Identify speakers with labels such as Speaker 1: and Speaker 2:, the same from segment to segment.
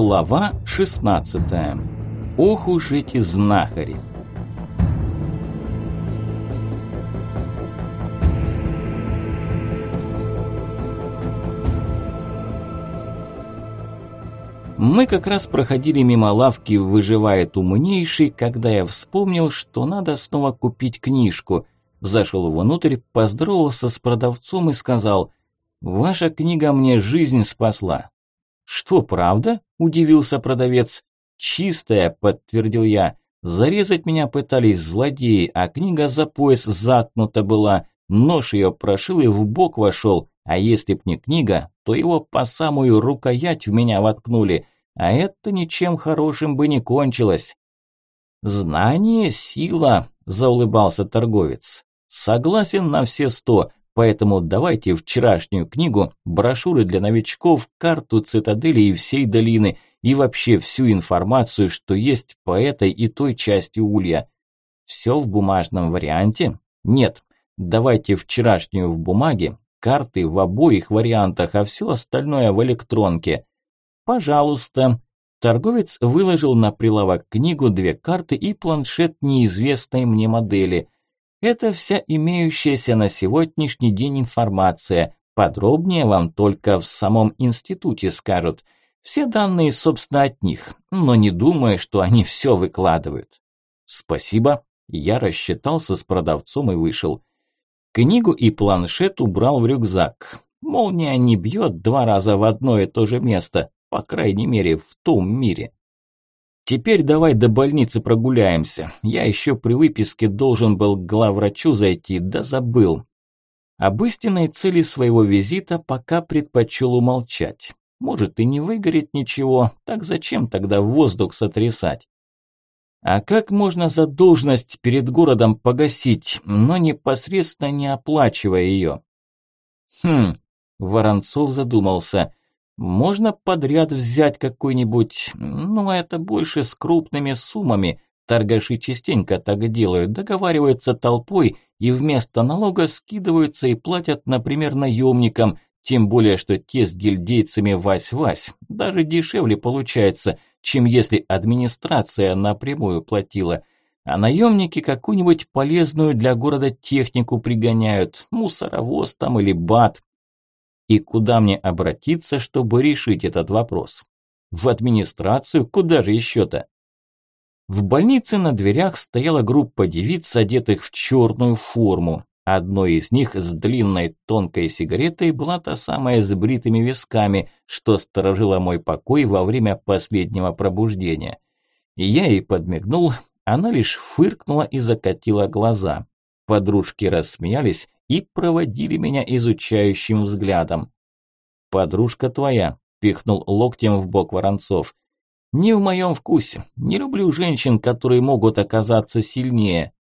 Speaker 1: Глава 16. Ох уж эти знахари. Мы как раз проходили мимо лавки «Выживает умнейший», когда я вспомнил, что надо снова купить книжку. Зашел внутрь, поздоровался с продавцом и сказал «Ваша книга мне жизнь спасла». «Что, правда?» – удивился продавец. «Чистая», – подтвердил я. «Зарезать меня пытались злодеи, а книга за пояс заткнута была. Нож ее прошил и в бок вошел, а если б не книга, то его по самую рукоять в меня воткнули, а это ничем хорошим бы не кончилось». «Знание – сила», – заулыбался торговец. «Согласен на все сто. Поэтому давайте вчерашнюю книгу, брошюры для новичков, карту цитадели и всей долины, и вообще всю информацию, что есть по этой и той части улья. Все в бумажном варианте? Нет. Давайте вчерашнюю в бумаге, карты в обоих вариантах, а все остальное в электронке. Пожалуйста. Торговец выложил на прилавок книгу, две карты и планшет неизвестной мне модели – это вся имеющаяся на сегодняшний день информация. Подробнее вам только в самом институте скажут. Все данные, собственно, от них, но не думаю, что они все выкладывают. Спасибо. Я рассчитался с продавцом и вышел. Книгу и планшет убрал в рюкзак. Молния не бьет два раза в одно и то же место, по крайней мере, в том мире. Теперь давай до больницы прогуляемся. Я еще при выписке должен был к главврачу зайти, да забыл. Об истинной цели своего визита пока предпочел умолчать. Может и не выгорит ничего, так зачем тогда воздух сотрясать? А как можно задолженность перед городом погасить, но непосредственно не оплачивая ее? Хм, Воронцов задумался. Можно подряд взять какой-нибудь, ну это больше с крупными суммами. Торгаши частенько так делают, договариваются толпой и вместо налога скидываются и платят, например, наемникам, тем более, что те с гильдейцами вась-вась. Даже дешевле получается, чем если администрация напрямую платила. А наемники какую-нибудь полезную для города технику пригоняют, мусоровоз там или бат, и куда мне обратиться, чтобы решить этот вопрос? В администрацию? Куда же еще-то? В больнице на дверях стояла группа девиц, одетых в черную форму. Одной из них с длинной тонкой сигаретой была та самая с бритыми висками, что сторожила мой покой во время последнего пробуждения. Я ей подмигнул, она лишь фыркнула и закатила глаза. Подружки рассмеялись и проводили меня изучающим взглядом. «Подружка твоя», – пихнул локтем в бок Воронцов. «Не в моем вкусе. Не люблю женщин, которые могут оказаться сильнее».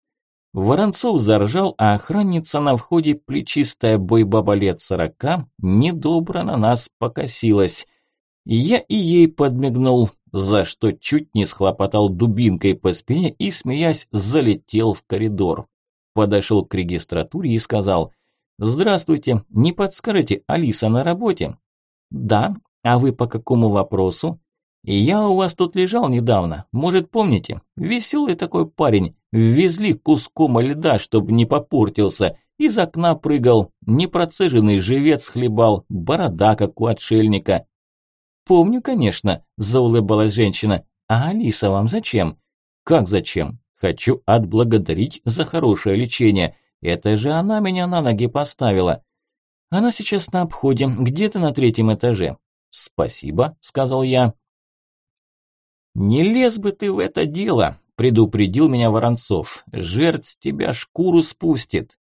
Speaker 1: Воронцов заржал, а охранница на входе, плечистая бойбаба лет сорока, недобро на нас покосилась. Я и ей подмигнул, за что чуть не схлопотал дубинкой по спине и, смеясь, залетел в коридор подошел к регистратуре и сказал «Здравствуйте, не подскажете, Алиса на работе?» «Да, а вы по какому вопросу?» «Я у вас тут лежал недавно, может помните? Веселый такой парень, ввезли куском льда, чтобы не попортился, из окна прыгал, непроцеженный живец хлебал, борода как у отшельника». «Помню, конечно», – заулыбалась женщина. «А Алиса вам зачем?» «Как зачем? Хочу отблагодарить за хорошее лечение. Это же она меня на ноги поставила. Она сейчас на обходе, где-то на третьем этаже. Спасибо, сказал я. Не лез бы ты в это дело, предупредил меня Воронцов. Жертв с тебя шкуру спустит.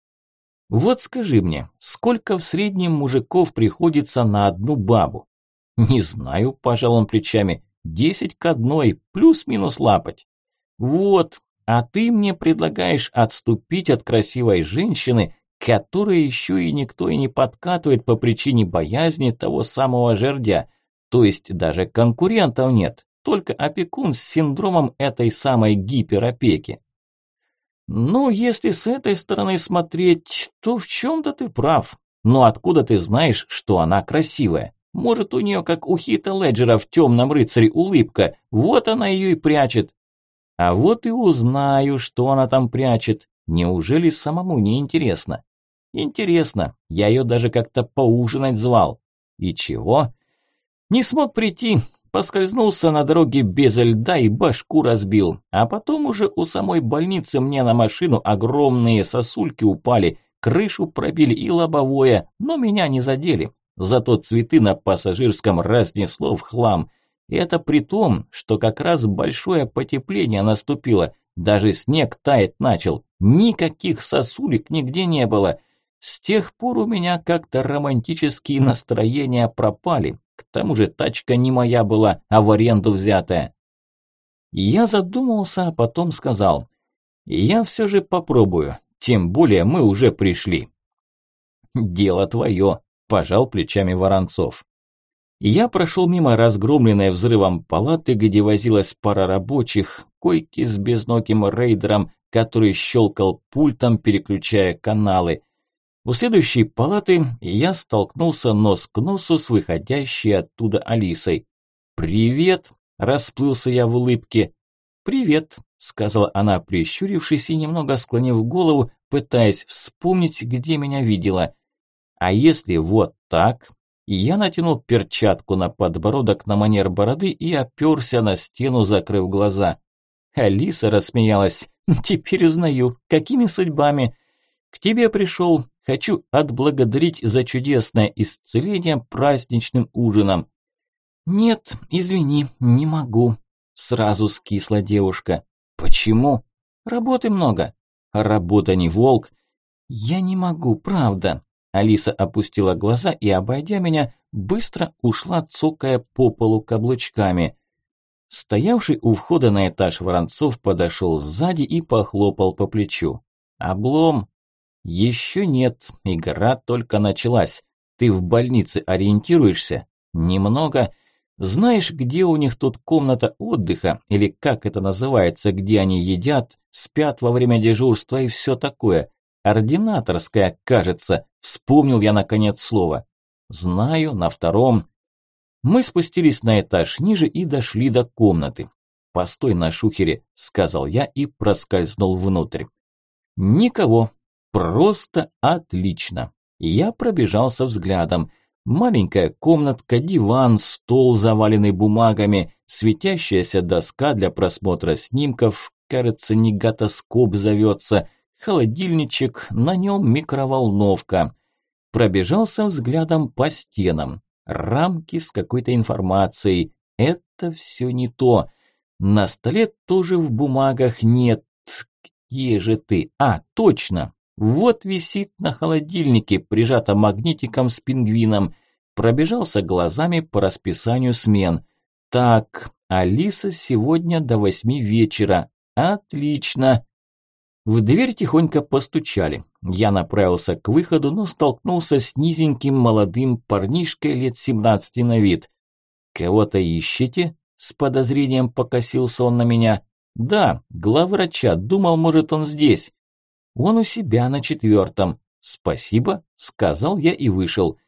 Speaker 1: Вот скажи мне, сколько в среднем мужиков приходится на одну бабу? Не знаю, пожал он плечами. Десять к одной, плюс-минус лапать. Вот, а ты мне предлагаешь отступить от красивой женщины, которой еще и никто и не подкатывает по причине боязни того самого жердя. То есть даже конкурентов нет, только опекун с синдромом этой самой гиперопеки. Ну, если с этой стороны смотреть, то в чем-то ты прав. Но откуда ты знаешь, что она красивая? Может, у нее, как у Хита Леджера в «Темном рыцаре» улыбка. Вот она ее и прячет. А вот и узнаю, что она там прячет. Неужели самому не интересно? Интересно. Я ее даже как-то поужинать звал. И чего? Не смог прийти. Поскользнулся на дороге без льда и башку разбил. А потом уже у самой больницы мне на машину огромные сосульки упали, крышу пробили и лобовое, но меня не задели. Зато цветы на пассажирском разнесло в хлам. И это при том, что как раз большое потепление наступило. Даже снег таять начал. Никаких сосулек нигде не было. С тех пор у меня как-то романтические настроения пропали. К тому же тачка не моя была, а в аренду взятая. Я задумался, а потом сказал. Я все же попробую. Тем более мы уже пришли. Дело твое, пожал плечами Воронцов. Я прошел мимо разгромленной взрывом палаты, где возилась пара рабочих, койки с безногим рейдером, который щелкал пультом, переключая каналы. У следующей палаты я столкнулся нос к носу с выходящей оттуда Алисой. «Привет!» – расплылся я в улыбке. «Привет!» – сказала она, прищурившись и немного склонив голову, пытаясь вспомнить, где меня видела. «А если вот так?» Я натянул перчатку на подбородок на манер бороды и оперся на стену, закрыв глаза. Алиса рассмеялась. «Теперь узнаю, какими судьбами?» «К тебе пришел. Хочу отблагодарить за чудесное исцеление праздничным ужином». «Нет, извини, не могу», – сразу скисла девушка. «Почему?» «Работы много». «Работа не волк». «Я не могу, правда. Алиса опустила глаза и, обойдя меня, быстро ушла, цокая по полу каблучками. Стоявший у входа на этаж Воронцов подошел сзади и похлопал по плечу. «Облом?» «Еще нет, игра только началась. Ты в больнице ориентируешься?» «Немного. Знаешь, где у них тут комната отдыха, или как это называется, где они едят, спят во время дежурства и все такое?» Ординаторская, кажется, вспомнил я наконец слово. Знаю, на втором. Мы спустились на этаж ниже и дошли до комнаты. «Постой на шухере», – сказал я и проскользнул внутрь. Никого. Просто отлично. Я пробежался взглядом. Маленькая комнатка, диван, стол, заваленный бумагами, светящаяся доска для просмотра снимков, кажется, негатоскоп зовется, холодильничек, на нем микроволновка. Пробежался взглядом по стенам. Рамки с какой-то информацией. Это все не то. На столе тоже в бумагах нет. Где же ты? А, точно. Вот висит на холодильнике, прижато магнитиком с пингвином. Пробежался глазами по расписанию смен. Так, Алиса сегодня до восьми вечера. Отлично. В дверь тихонько постучали. Я направился к выходу, но столкнулся с низеньким молодым парнишкой лет 17 на вид. «Кого-то ищете?» – с подозрением покосился он на меня. «Да, главврача, думал, может, он здесь». «Он у себя на четвертом. Спасибо», – сказал я и вышел.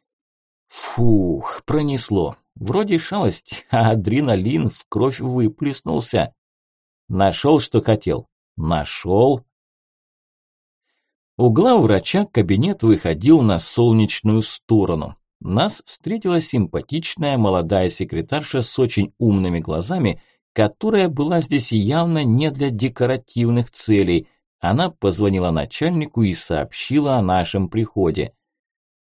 Speaker 1: Фух, пронесло. Вроде шалость, а адреналин в кровь выплеснулся. Нашел, что хотел. Нашел, угла врача кабинет выходил на солнечную сторону. Нас встретила симпатичная молодая секретарша с очень умными глазами, которая была здесь явно не для декоративных целей. Она позвонила начальнику и сообщила о нашем приходе.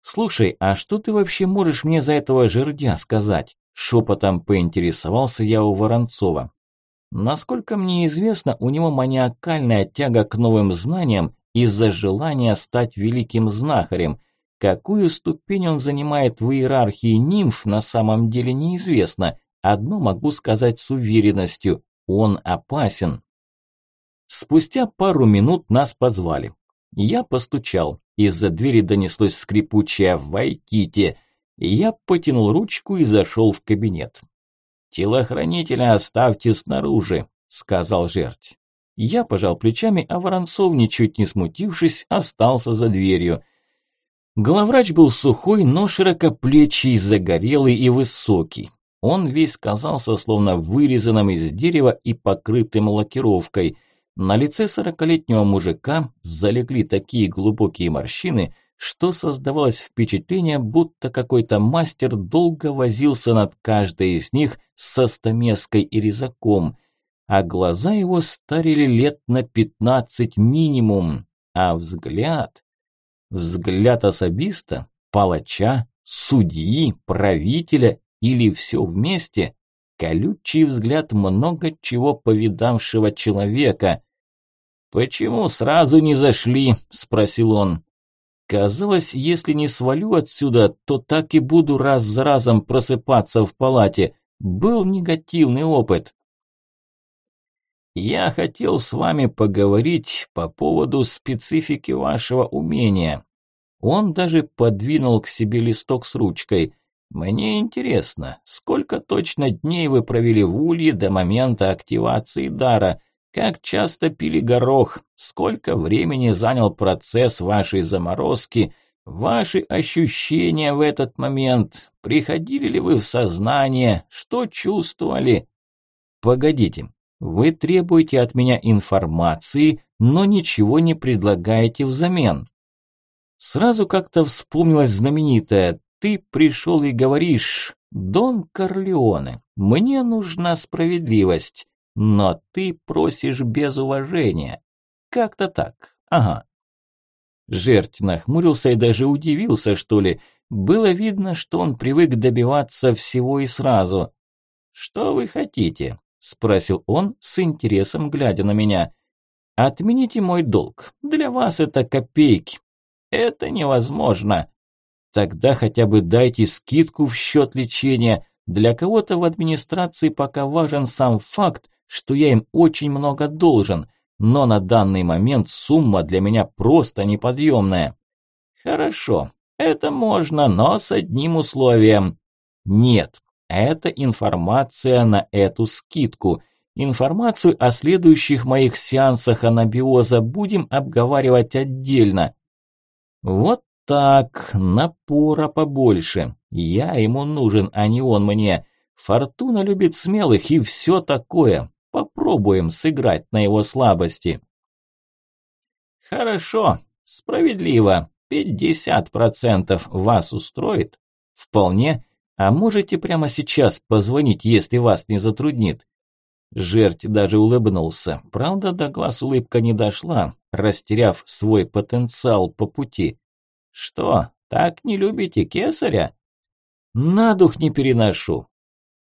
Speaker 1: «Слушай, а что ты вообще можешь мне за этого жердя сказать?» Шепотом поинтересовался я у Воронцова. Насколько мне известно, у него маниакальная тяга к новым знаниям из-за желания стать великим знахарем. Какую ступень он занимает в иерархии нимф, на самом деле неизвестно. Одно могу сказать с уверенностью – он опасен. Спустя пару минут нас позвали. Я постучал. Из-за двери донеслось скрипучее «Войдите!». Я потянул ручку и зашел в кабинет. «Телохранителя оставьте снаружи», – сказал жерть. Я пожал плечами, а Воронцов, ничуть не смутившись, остался за дверью. Главврач был сухой, но широкоплечий, загорелый и высокий. Он весь казался словно вырезанным из дерева и покрытым лакировкой. На лице сорокалетнего мужика залегли такие глубокие морщины, что создавалось впечатление, будто какой-то мастер долго возился над каждой из них со стамеской и резаком, а глаза его старили лет на пятнадцать минимум, а взгляд... Взгляд особиста, палача, судьи, правителя или все вместе, колючий взгляд много чего повидавшего человека. «Почему сразу не зашли?» – спросил он. Казалось, если не свалю отсюда, то так и буду раз за разом просыпаться в палате. Был негативный опыт. Я хотел с вами поговорить по поводу специфики вашего умения. Он даже подвинул к себе листок с ручкой. Мне интересно, сколько точно дней вы провели в улье до момента активации дара? Как часто пили горох? Сколько времени занял процесс вашей заморозки? Ваши ощущения в этот момент? Приходили ли вы в сознание? Что чувствовали? Погодите, вы требуете от меня информации, но ничего не предлагаете взамен. Сразу как-то вспомнилось знаменитое ты пришел и говоришь, Дон Корлеоне, мне нужна справедливость, но ты просишь без уважения. Как-то так, ага. Жерть нахмурился и даже удивился, что ли. Было видно, что он привык добиваться всего и сразу. «Что вы хотите?» – спросил он с интересом, глядя на меня. «Отмените мой долг. Для вас это копейки». «Это невозможно», Тогда хотя бы дайте скидку в счет лечения. Для кого-то в администрации пока важен сам факт, что я им очень много должен, но на данный момент сумма для меня просто неподъемная. Хорошо, это можно, но с одним условием. Нет, это информация на эту скидку. Информацию о следующих моих сеансах анабиоза будем обговаривать отдельно. Вот так, напора побольше. Я ему нужен, а не он мне. Фортуна любит смелых и все такое. Попробуем сыграть на его слабости. Хорошо, справедливо. 50% вас устроит? Вполне. А можете прямо сейчас позвонить, если вас не затруднит? Жерть даже улыбнулся. Правда, до глаз улыбка не дошла, растеряв свой потенциал по пути. «Что, так не любите кесаря?» «На дух не переношу».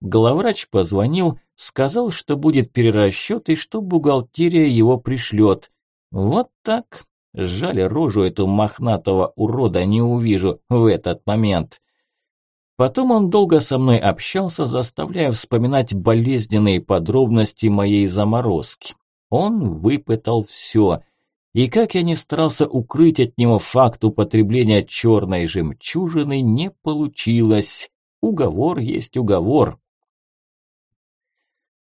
Speaker 1: Главврач позвонил, сказал, что будет перерасчет и что бухгалтерия его пришлет. Вот так. Жаль, рожу эту мохнатого урода не увижу в этот момент. Потом он долго со мной общался, заставляя вспоминать болезненные подробности моей заморозки. Он выпытал все – и как я ни старался укрыть от него факт употребления черной жемчужины, не получилось. Уговор есть уговор.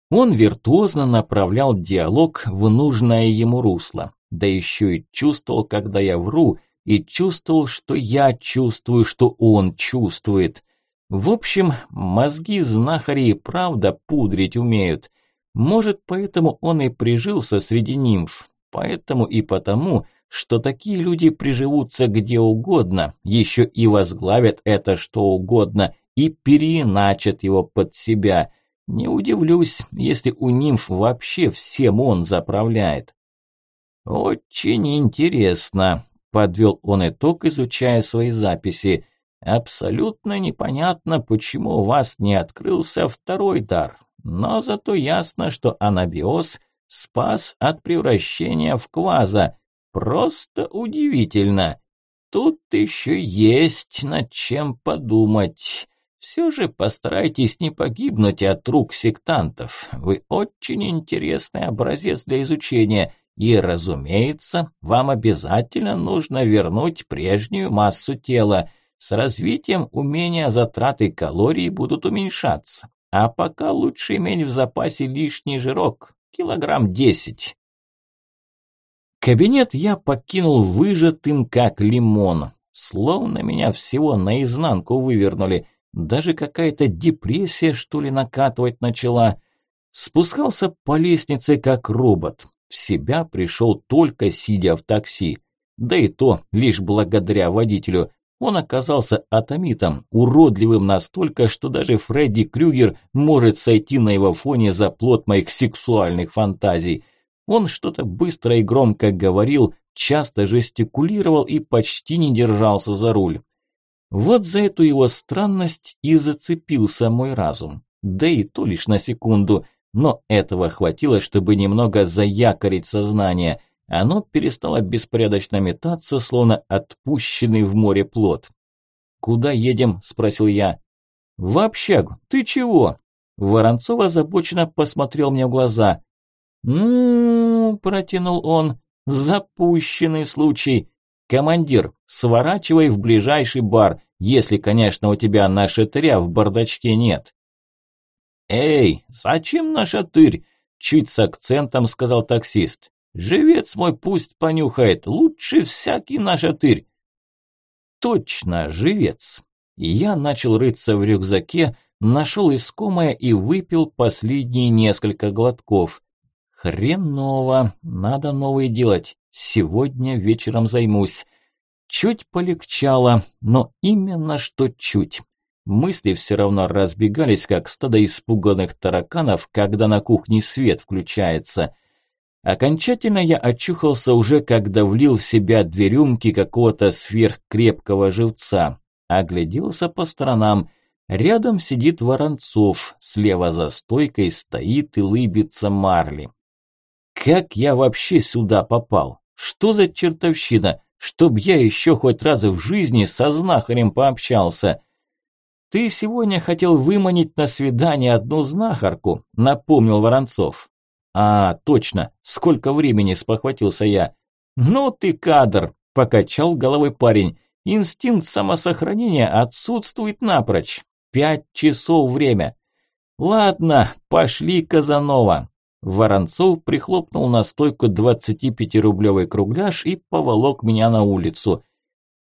Speaker 1: Он виртуозно направлял диалог в нужное ему русло. Да еще и чувствовал, когда я вру, и чувствовал, что я чувствую, что он чувствует. В общем, мозги знахарей правда пудрить умеют. Может, поэтому он и прижился среди нимф. Поэтому и потому, что такие люди приживутся где угодно, еще и возглавят это что угодно и переиначат его под себя. Не удивлюсь, если у нимф вообще всем он заправляет. Очень интересно, подвел он итог, изучая свои записи. Абсолютно непонятно, почему у вас не открылся второй дар, но зато ясно, что анабиоз спас от превращения в кваза. Просто удивительно. Тут еще есть над чем подумать. Все же постарайтесь не погибнуть от рук сектантов. Вы очень интересный образец для изучения. И, разумеется, вам обязательно нужно вернуть прежнюю массу тела. С развитием умения затраты калорий будут уменьшаться. А пока лучше иметь в запасе лишний жирок, Килограмм десять. Кабинет я покинул выжатым, как лимон. Словно меня всего наизнанку вывернули. Даже какая-то депрессия, что ли, накатывать начала. Спускался по лестнице, как робот. В себя пришел только сидя в такси. Да и то лишь благодаря водителю. Он оказался атомитом, уродливым настолько, что даже Фредди Крюгер может сойти на его фоне за плод моих сексуальных фантазий. Он что-то быстро и громко говорил, часто жестикулировал и почти не держался за руль. Вот за эту его странность и зацепился мой разум. Да и то лишь на секунду, но этого хватило, чтобы немного заякорить сознание. Оно перестало беспорядочно метаться, словно отпущенный в море плод. «Куда едем?» – спросил я. «В общагу. Ты чего?» Воронцов озабоченно посмотрел мне в глаза. «Ну, протянул он, – запущенный случай. Командир, сворачивай в ближайший бар, если, конечно, у тебя на шатыря в бардачке нет». «Эй, зачем наша тырь?» – чуть с акцентом сказал таксист. Живец мой пусть понюхает, лучше всякий наш отырь. Точно, живец. Я начал рыться в рюкзаке, нашел искомое и выпил последние несколько глотков. Хреново, надо новый делать. Сегодня вечером займусь. Чуть полегчало, но именно что чуть. Мысли все равно разбегались, как стадо испуганных тараканов, когда на кухне свет включается – Окончательно я очухался уже, когда влил в себя две рюмки какого-то сверхкрепкого живца. Огляделся по сторонам. Рядом сидит Воронцов, слева за стойкой стоит и лыбится Марли. Как я вообще сюда попал? Что за чертовщина? Чтоб я еще хоть раз в жизни со знахарем пообщался. Ты сегодня хотел выманить на свидание одну знахарку, напомнил Воронцов. «А, точно, сколько времени?» – спохватился я. «Ну ты кадр!» – покачал головой парень. «Инстинкт самосохранения отсутствует напрочь. Пять часов время». «Ладно, пошли, Казанова». Воронцов прихлопнул на стойку 25-рублевый кругляш и поволок меня на улицу.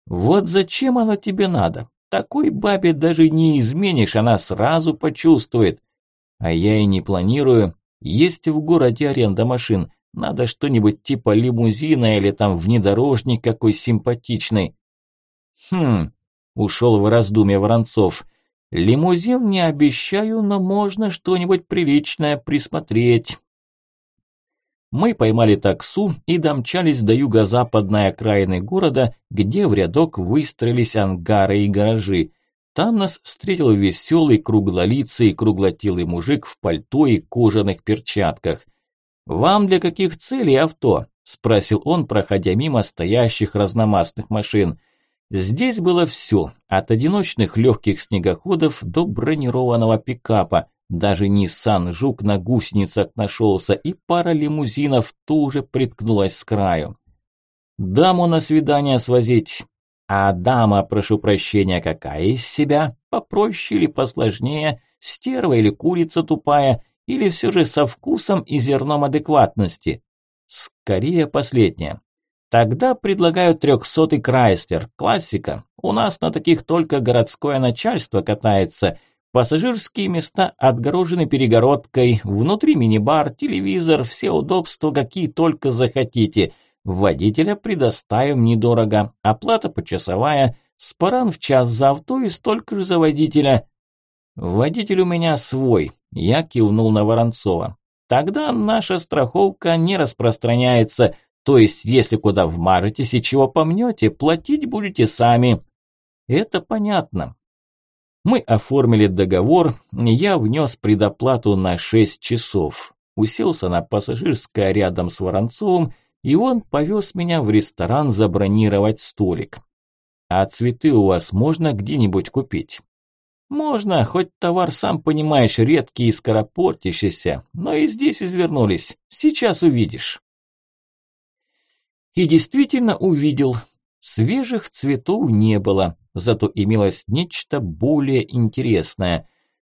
Speaker 1: «Вот зачем оно тебе надо? Такой бабе даже не изменишь, она сразу почувствует. А я и не планирую. Есть в городе аренда машин. Надо что-нибудь типа лимузина или там внедорожник какой симпатичный. Хм, ушел в раздумье Воронцов. Лимузин не обещаю, но можно что-нибудь приличное присмотреть. Мы поймали таксу и домчались до юго-западной окраины города, где в рядок выстроились ангары и гаражи. Там нас встретил веселый, круглолицый круглотелый мужик в пальто и кожаных перчатках. «Вам для каких целей авто?» – спросил он, проходя мимо стоящих разномастных машин. Здесь было все, от одиночных легких снегоходов до бронированного пикапа. Даже Nissan Жук на гусеницах нашелся, и пара лимузинов тоже приткнулась с краю. «Даму на свидание свозить», а дама, прошу прощения, какая из себя? Попроще или посложнее? Стерва или курица тупая? Или все же со вкусом и зерном адекватности? Скорее последнее. Тогда предлагаю трехсотый Крайстер. Классика. У нас на таких только городское начальство катается. Пассажирские места отгорожены перегородкой. Внутри мини-бар, телевизор, все удобства, какие только захотите – Водителя предоставим недорого. Оплата почасовая. Спаран в час за авто и столько же за водителя. Водитель у меня свой. Я кивнул на Воронцова. Тогда наша страховка не распространяется. То есть, если куда вмажетесь и чего помнете, платить будете сами. Это понятно. Мы оформили договор, я внес предоплату на 6 часов. Уселся на пассажирское рядом с Воронцовым и он повез меня в ресторан забронировать столик. А цветы у вас можно где-нибудь купить? Можно, хоть товар, сам понимаешь, редкий и скоропортящийся, но и здесь извернулись. Сейчас увидишь. И действительно увидел. Свежих цветов не было, зато имелось нечто более интересное.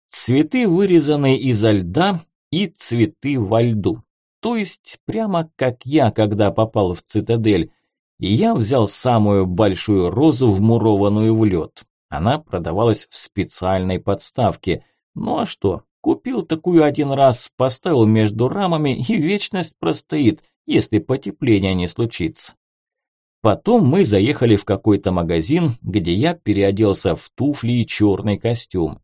Speaker 1: Цветы, вырезанные изо льда, и цветы во льду. То есть прямо как я, когда попал в цитадель. и я взял самую большую розу, вмурованную в лед. Она продавалась в специальной подставке. Ну а что, купил такую один раз, поставил между рамами и вечность простоит, если потепление не случится. Потом мы заехали в какой-то магазин, где я переоделся в туфли и черный костюм.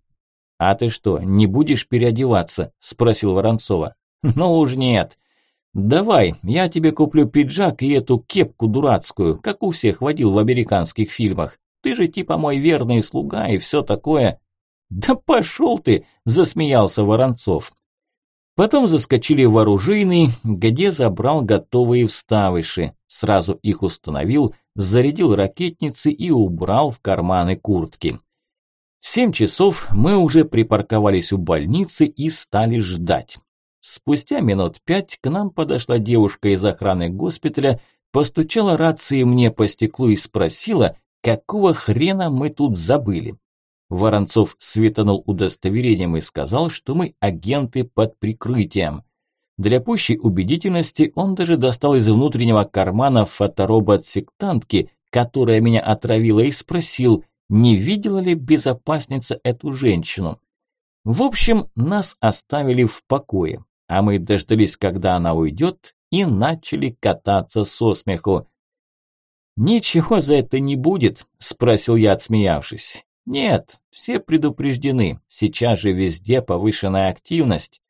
Speaker 1: «А ты что, не будешь переодеваться?» – спросил Воронцова. «Ну уж нет. Давай, я тебе куплю пиджак и эту кепку дурацкую, как у всех водил в американских фильмах. Ты же типа мой верный слуга и все такое». «Да пошел ты!» – засмеялся Воронцов. Потом заскочили в оружейный, где забрал готовые вставыши, сразу их установил, зарядил ракетницы и убрал в карманы куртки. В семь часов мы уже припарковались у больницы и стали ждать. Спустя минут пять к нам подошла девушка из охраны госпиталя, постучала рацией мне по стеклу и спросила, какого хрена мы тут забыли. Воронцов светанул удостоверением и сказал, что мы агенты под прикрытием. Для пущей убедительности он даже достал из внутреннего кармана фоторобот сектантки, которая меня отравила, и спросил, не видела ли безопасница эту женщину. В общем, нас оставили в покое, а мы дождались, когда она уйдет, и начали кататься со смеху. «Ничего за это не будет?» – спросил я, отсмеявшись. «Нет, все предупреждены, сейчас же везде повышенная активность».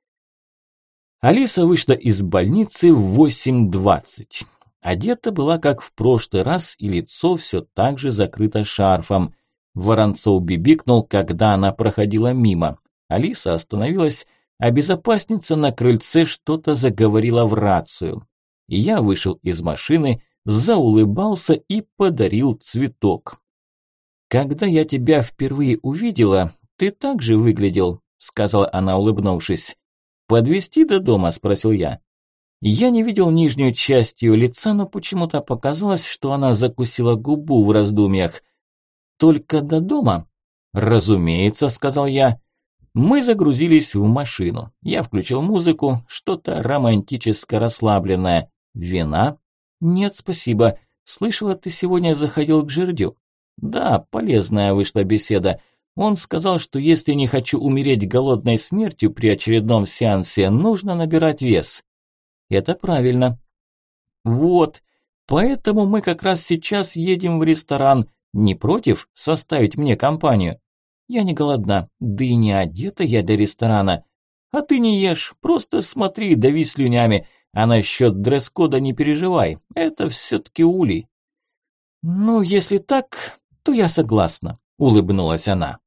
Speaker 1: Алиса вышла из больницы в 8.20. Одета была как в прошлый раз, и лицо все так же закрыто шарфом. Воронцов бибикнул, когда она проходила мимо. Алиса остановилась, а безопасница на крыльце что-то заговорила в рацию. Я вышел из машины, заулыбался и подарил цветок. «Когда я тебя впервые увидела, ты так же выглядел», сказала она, улыбнувшись. «Подвезти до дома?» – спросил я. Я не видел нижнюю часть ее лица, но почему-то показалось, что она закусила губу в раздумьях. «Только до дома?» «Разумеется», – сказал я. Мы загрузились в машину. Я включил музыку, что-то романтически расслабленное. Вина? Нет, спасибо. Слышала, ты сегодня заходил к жердю. Да, полезная вышла беседа. Он сказал, что если не хочу умереть голодной смертью при очередном сеансе, нужно набирать вес. Это правильно. Вот, поэтому мы как раз сейчас едем в ресторан. Не против составить мне компанию? Я не голодна, да и не одета я для ресторана. А ты не ешь, просто смотри, дави слюнями. А насчет дресс-кода не переживай, это все-таки улей. Ну, если так, то я согласна, улыбнулась она.